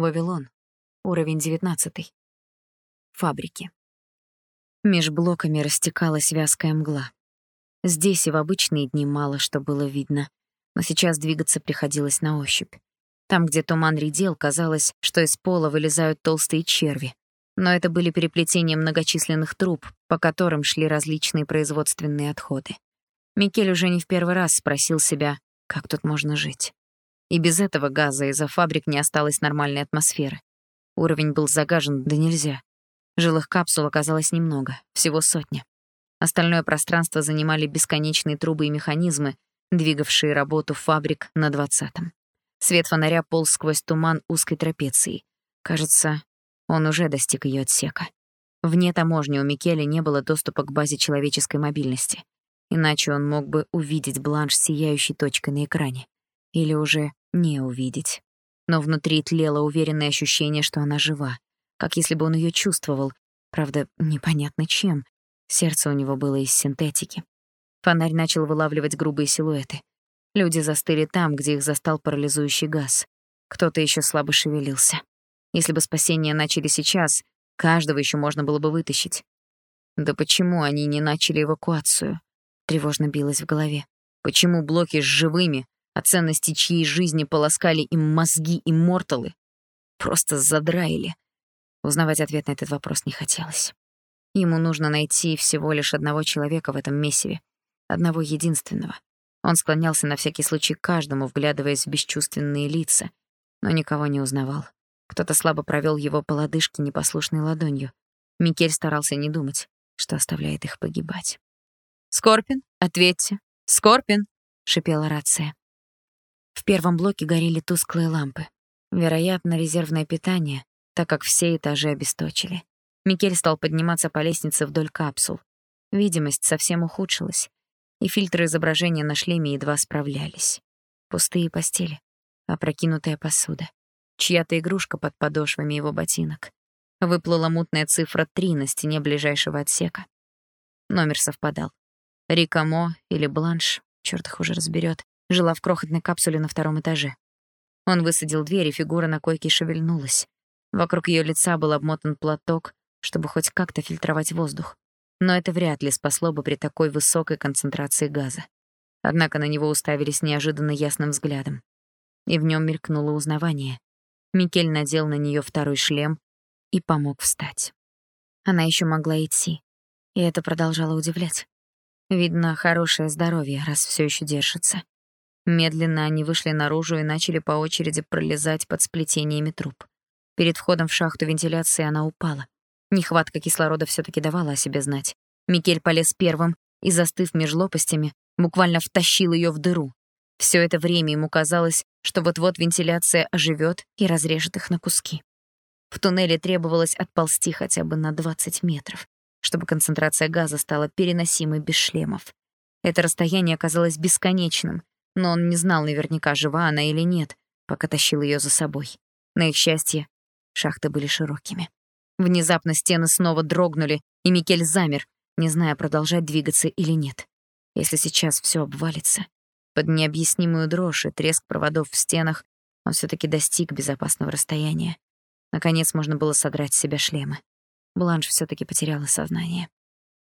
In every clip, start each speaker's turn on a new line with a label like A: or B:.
A: Вавилон. Уровень 19. Фабрики. Меж блоками растекалась вязкая мгла. Здесь и в обычные дни мало что было видно, но сейчас двигаться приходилось на ощупь. Там, где туман редел, казалось, что из пола вылезают толстые черви. Но это были переплетения многочисленных труб, по которым шли различные производственные отходы. Микель уже не в первый раз спросил себя, как тут можно жить. И без этого газа из-за фабрик не осталось нормальной атмосферы. Уровень был загажен, да нельзя. Жилых капсул оказалось немного, всего сотня. Остальное пространство занимали бесконечные трубы и механизмы, двигавшие работу фабрик на двадцатом. Свет фонаря полз сквозь туман узкой трапеции. Кажется, он уже достиг ее отсека. Вне таможни у Микеле не было доступа к базе человеческой мобильности. Иначе он мог бы увидеть бланш сияющей точкой на экране. Или уже не увидеть. Но внутри тлело уверенное ощущение, что она жива. Как если бы он ее чувствовал. Правда, непонятно чем. Сердце у него было из синтетики. Фонарь начал вылавливать грубые силуэты. Люди застыли там, где их застал парализующий газ. Кто-то еще слабо шевелился. Если бы спасения начали сейчас, каждого еще можно было бы вытащить. Да почему они не начали эвакуацию? Тревожно билось в голове. Почему блоки с живыми, а ценности чьей жизни полоскали им мозги и морталы? Просто задраили. Узнавать ответ на этот вопрос не хотелось. Ему нужно найти всего лишь одного человека в этом месиве. Одного единственного. Он склонялся на всякий случай каждому, вглядываясь в бесчувственные лица, но никого не узнавал. Кто-то слабо провел его по лодыжке непослушной ладонью. Микель старался не думать, что оставляет их погибать. «Скорпин, ответьте! Скорпин!» — шипела рация. В первом блоке горели тусклые лампы. Вероятно, резервное питание, так как все этажи обесточили. Микель стал подниматься по лестнице вдоль капсул. Видимость совсем ухудшилась и фильтры изображения на шлеме едва справлялись. Пустые постели, опрокинутая посуда, чья-то игрушка под подошвами его ботинок. Выплыла мутная цифра 3 на стене ближайшего отсека. Номер совпадал. Рикамо или Бланш, чёрт их уже разберёт, жила в крохотной капсуле на втором этаже. Он высадил дверь, и фигура на койке шевельнулась. Вокруг её лица был обмотан платок, чтобы хоть как-то фильтровать воздух но это вряд ли спасло бы при такой высокой концентрации газа. Однако на него уставились неожиданно ясным взглядом. И в нем мелькнуло узнавание. Микель надел на нее второй шлем и помог встать. Она еще могла идти, и это продолжало удивлять. Видно, хорошее здоровье, раз все еще держится. Медленно они вышли наружу и начали по очереди пролезать под сплетениями труб. Перед входом в шахту вентиляции она упала. Нехватка кислорода все таки давала о себе знать. Микель полез первым и, застыв меж лопастями, буквально втащил ее в дыру. Все это время ему казалось, что вот-вот вентиляция оживет и разрежет их на куски. В туннеле требовалось отползти хотя бы на 20 метров, чтобы концентрация газа стала переносимой без шлемов. Это расстояние оказалось бесконечным, но он не знал наверняка, жива она или нет, пока тащил ее за собой. На их счастье, шахты были широкими. Внезапно стены снова дрогнули, и Микель замер, не зная, продолжать двигаться или нет. Если сейчас все обвалится. Под необъяснимую дрожь и треск проводов в стенах он все таки достиг безопасного расстояния. Наконец можно было содрать с себя шлемы. Бланш все таки потеряла сознание.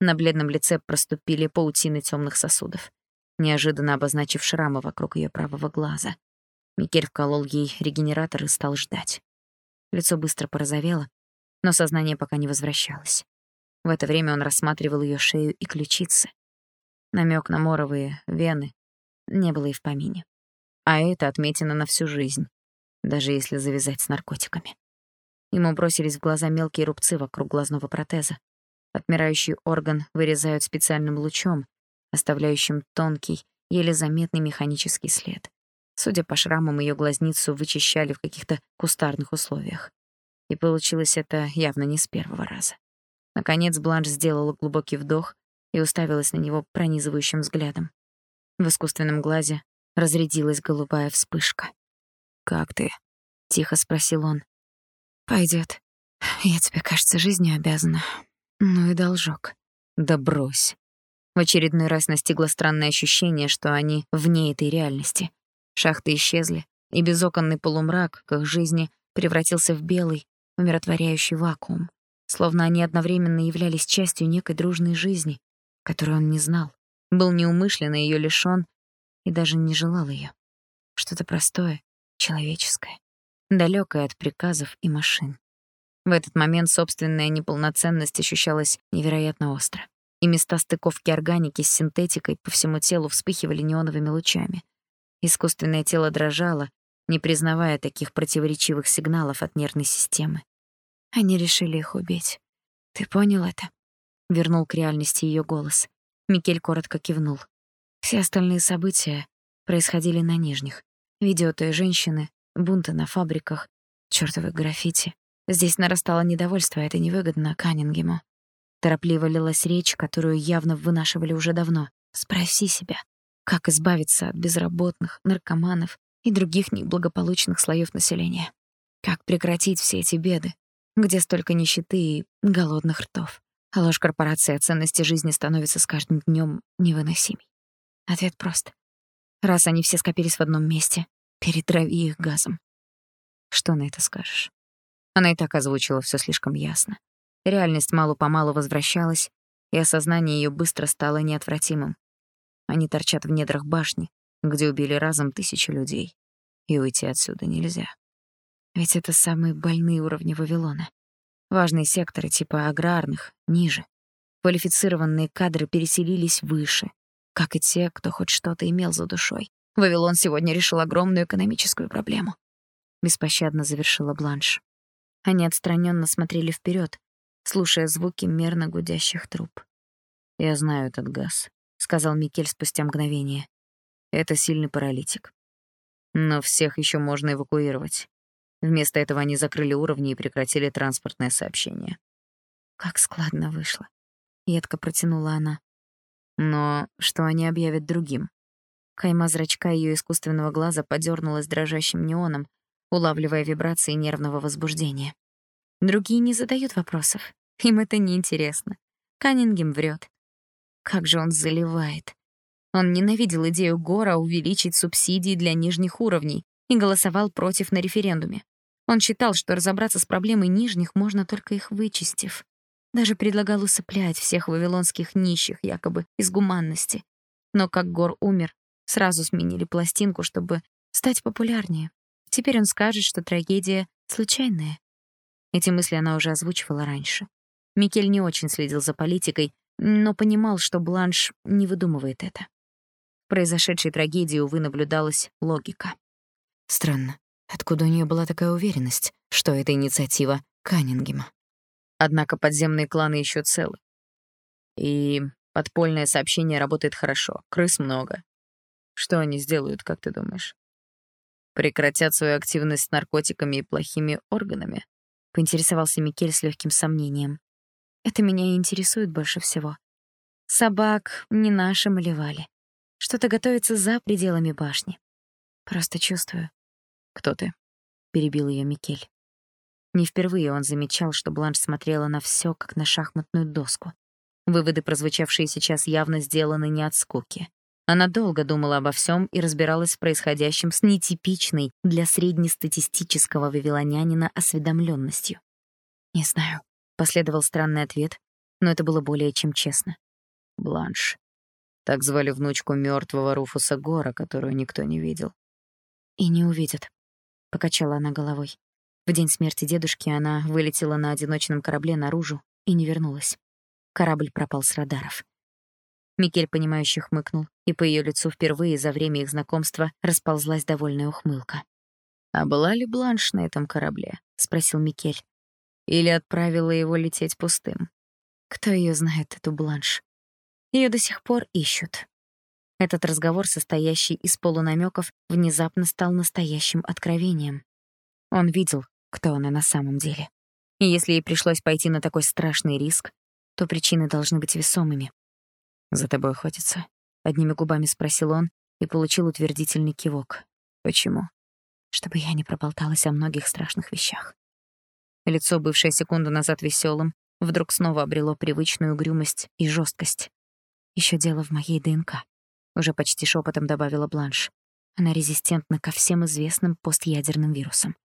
A: На бледном лице проступили паутины темных сосудов, неожиданно обозначив шрамы вокруг ее правого глаза. Микель вколол ей регенератор и стал ждать. Лицо быстро порозовело, но сознание пока не возвращалось. В это время он рассматривал ее шею и ключицы. Намек на моровые вены не было и в помине. А это отметено на всю жизнь, даже если завязать с наркотиками. Ему бросились в глаза мелкие рубцы вокруг глазного протеза. Отмирающий орган вырезают специальным лучом, оставляющим тонкий, еле заметный механический след. Судя по шрамам, ее глазницу вычищали в каких-то кустарных условиях. И получилось это явно не с первого раза. Наконец Бланш сделала глубокий вдох и уставилась на него пронизывающим взглядом. В искусственном глазе разрядилась голубая вспышка. «Как ты?» — тихо спросил он. Пойдет. Я тебе, кажется, жизнью обязана. Ну и должок». «Да брось». В очередной раз настигло странное ощущение, что они вне этой реальности. Шахты исчезли, и безоконный полумрак к их жизни превратился в белый, умиротворяющий вакуум, словно они одновременно являлись частью некой дружной жизни, которую он не знал, был неумышленно ее лишён и даже не желал ее. Что-то простое, человеческое, далекое от приказов и машин. В этот момент собственная неполноценность ощущалась невероятно остро, и места стыковки органики с синтетикой по всему телу вспыхивали неоновыми лучами. Искусственное тело дрожало, не признавая таких противоречивых сигналов от нервной системы. Они решили их убить. Ты понял это? Вернул к реальности ее голос. Микель коротко кивнул. Все остальные события происходили на нижних. Видео той женщины, бунты на фабриках, чёртовы граффити. Здесь нарастало недовольство, это невыгодно Каннингему. Торопливо лилась речь, которую явно вынашивали уже давно. Спроси себя, как избавиться от безработных, наркоманов и других неблагополучных слоев населения? Как прекратить все эти беды, где столько нищеты и голодных ртов? А ложь корпорации о ценности жизни становится с каждым днем невыносимей. Ответ прост. Раз они все скопились в одном месте, перетрави их газом. Что на это скажешь? Она и так озвучила все слишком ясно. Реальность мало-помалу возвращалась, и осознание ее быстро стало неотвратимым. Они торчат в недрах башни, где убили разом тысячи людей, и уйти отсюда нельзя. Ведь это самые больные уровни Вавилона. Важные секторы типа аграрных — ниже. Квалифицированные кадры переселились выше, как и те, кто хоть что-то имел за душой. Вавилон сегодня решил огромную экономическую проблему. Беспощадно завершила Бланш. Они отстраненно смотрели вперед, слушая звуки мерно гудящих труб. «Я знаю этот газ», — сказал Микель спустя мгновение. «Это сильный паралитик. Но всех еще можно эвакуировать. Вместо этого они закрыли уровни и прекратили транспортное сообщение. Как складно вышло. Едко протянула она. Но что они объявят другим? Кайма зрачка ее искусственного глаза подернулась дрожащим неоном, улавливая вибрации нервного возбуждения. Другие не задают вопросов. Им это не интересно. Каннингем врет. Как же он заливает. Он ненавидел идею Гора увеличить субсидии для нижних уровней и голосовал против на референдуме. Он считал, что разобраться с проблемой нижних можно только их вычистив. Даже предлагал усыплять всех вавилонских нищих, якобы из гуманности. Но как Гор умер, сразу сменили пластинку, чтобы стать популярнее. Теперь он скажет, что трагедия случайная. Эти мысли она уже озвучивала раньше. Микель не очень следил за политикой, но понимал, что Бланш не выдумывает это. В произошедшей трагедии, увы, наблюдалась логика. Странно. Откуда у нее была такая уверенность, что это инициатива Каннингема? Однако подземные кланы еще целы. И подпольное сообщение работает хорошо, крыс много. Что они сделают, как ты думаешь? Прекратят свою активность с наркотиками и плохими органами? Поинтересовался Микель с легким сомнением. Это меня и интересует больше всего. Собак не наши малевали. Что-то готовится за пределами башни. Просто чувствую, «Кто ты?» — перебил ее Микель. Не впервые он замечал, что Бланш смотрела на все, как на шахматную доску. Выводы, прозвучавшие сейчас, явно сделаны не от скуки. Она долго думала обо всем и разбиралась в происходящем с нетипичной для среднестатистического вавилонянина осведомленностью. «Не знаю», — последовал странный ответ, но это было более чем честно. «Бланш». Так звали внучку мертвого Руфуса Гора, которую никто не видел. «И не увидят», покачала она головой. В день смерти дедушки она вылетела на одиночном корабле наружу и не вернулась. Корабль пропал с радаров. Микель, понимающе хмыкнул, и по ее лицу впервые за время их знакомства расползлась довольная ухмылка. «А была ли Бланш на этом корабле?» — спросил Микель. «Или отправила его лететь пустым?» «Кто ее знает, эту Бланш?» Ее до сих пор ищут. Этот разговор, состоящий из полунамеков, внезапно стал настоящим откровением. Он видел, кто она на самом деле. И если ей пришлось пойти на такой страшный риск, то причины должны быть весомыми. «За тобой охотятся?» — одними губами спросил он и получил утвердительный кивок. «Почему?» «Чтобы я не проболталась о многих страшных вещах». Лицо, бывшее секунду назад веселым, вдруг снова обрело привычную угрюмость и жесткость. Еще дело в моей ДНК уже почти шепотом добавила Бланш. Она резистентна ко всем известным постъядерным вирусам.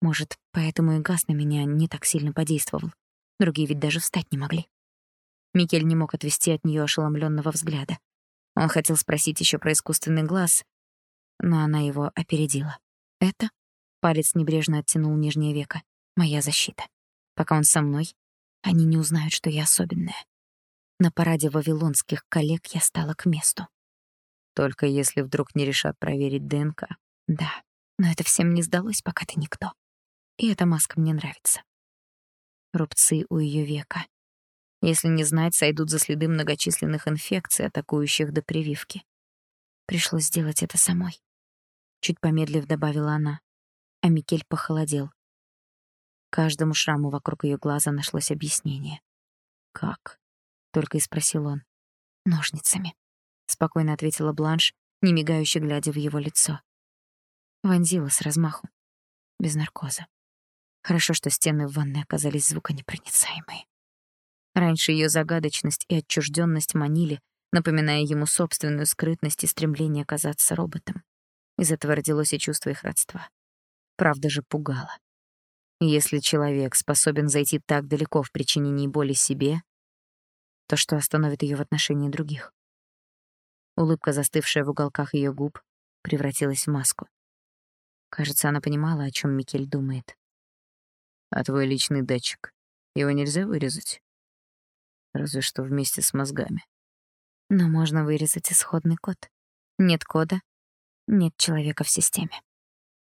A: Может, поэтому и газ на меня не так сильно подействовал. Другие ведь даже встать не могли. Микель не мог отвести от нее ошеломленного взгляда. Он хотел спросить еще про искусственный глаз, но она его опередила. Это палец небрежно оттянул нижнее веко. Моя защита. Пока он со мной, они не узнают, что я особенная. На параде вавилонских коллег я стала к месту. Только если вдруг не решат проверить ДНК. Да, но это всем не сдалось, пока ты никто. И эта маска мне нравится. Рубцы у ее века. Если не знать, сойдут за следы многочисленных инфекций, атакующих до прививки. Пришлось сделать это самой. Чуть помедлив добавила она, а Микель похолодел. Каждому шраму вокруг ее глаза нашлось объяснение. «Как?» — только и спросил он. «Ножницами», — спокойно ответила Бланш, не мигающе глядя в его лицо. Вонзила с размаху, без наркоза. Хорошо, что стены в ванной оказались звуконепроницаемые. Раньше ее загадочность и отчужденность манили, напоминая ему собственную скрытность и стремление казаться роботом. Из этого родилось и чувство их родства. Правда же пугало. Если человек способен зайти так далеко в причинении боли себе, то что остановит ее в отношении других? Улыбка, застывшая в уголках ее губ, превратилась в маску. Кажется, она понимала, о чем Микель думает. «А твой личный датчик? Его нельзя вырезать?» Разве что вместе с мозгами. Но можно вырезать исходный код. Нет кода, нет человека в системе.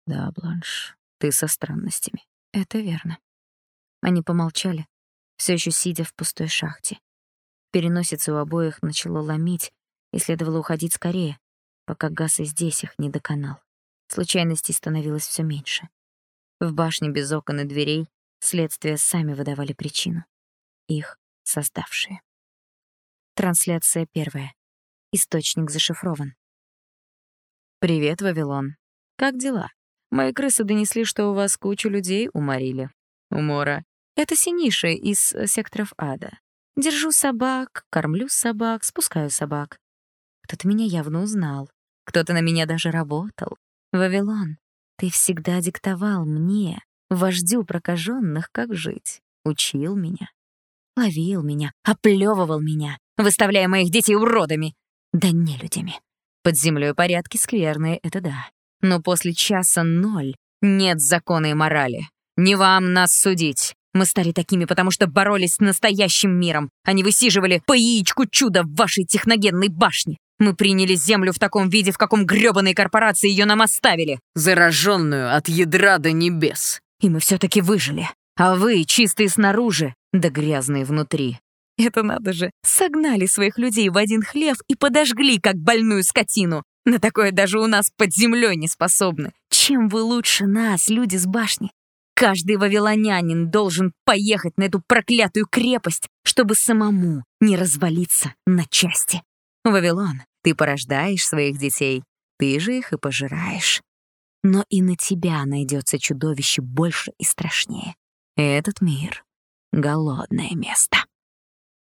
A: Да, Бланш, ты со странностями. Это верно. Они помолчали, все еще сидя в пустой шахте. Переносица у обоих начало ломить, и следовало уходить скорее, пока газ и здесь их не доконал. Случайностей становилось все меньше. В башне без окон и дверей следствия сами выдавали причину. Их создавшие. Трансляция первая. Источник зашифрован. «Привет, Вавилон. Как дела? Мои крысы донесли, что у вас кучу людей уморили. Умора. Это Синиша из э, секторов ада. Держу собак, кормлю собак, спускаю собак. Кто-то меня явно узнал. Кто-то на меня даже работал. Вавилон, ты всегда диктовал мне, вождю прокаженных, как жить. Учил меня. Ловил меня, оплевывал меня, выставляя моих детей уродами. Да не людьми. Под землей порядки скверные, это да. Но после часа ноль нет закона и морали. Не вам нас судить. Мы стали такими, потому что боролись с настоящим миром, а не высиживали по яичку чуда в вашей техногенной башне. Мы приняли Землю в таком виде, в каком грёбаные корпорации ее нам оставили.
B: Зараженную от ядра до небес.
A: И мы все-таки выжили. А вы, чистые снаружи, да грязные внутри. Это надо же, согнали своих людей в один хлев и подожгли, как больную скотину. На такое даже у нас под землей не способны. Чем вы лучше нас, люди с башни? Каждый вавилонянин должен поехать на эту проклятую крепость, чтобы самому не развалиться на части. Вавилон, ты порождаешь своих детей, ты же их и пожираешь. Но и на тебя найдется чудовище больше и страшнее. Этот мир — голодное место.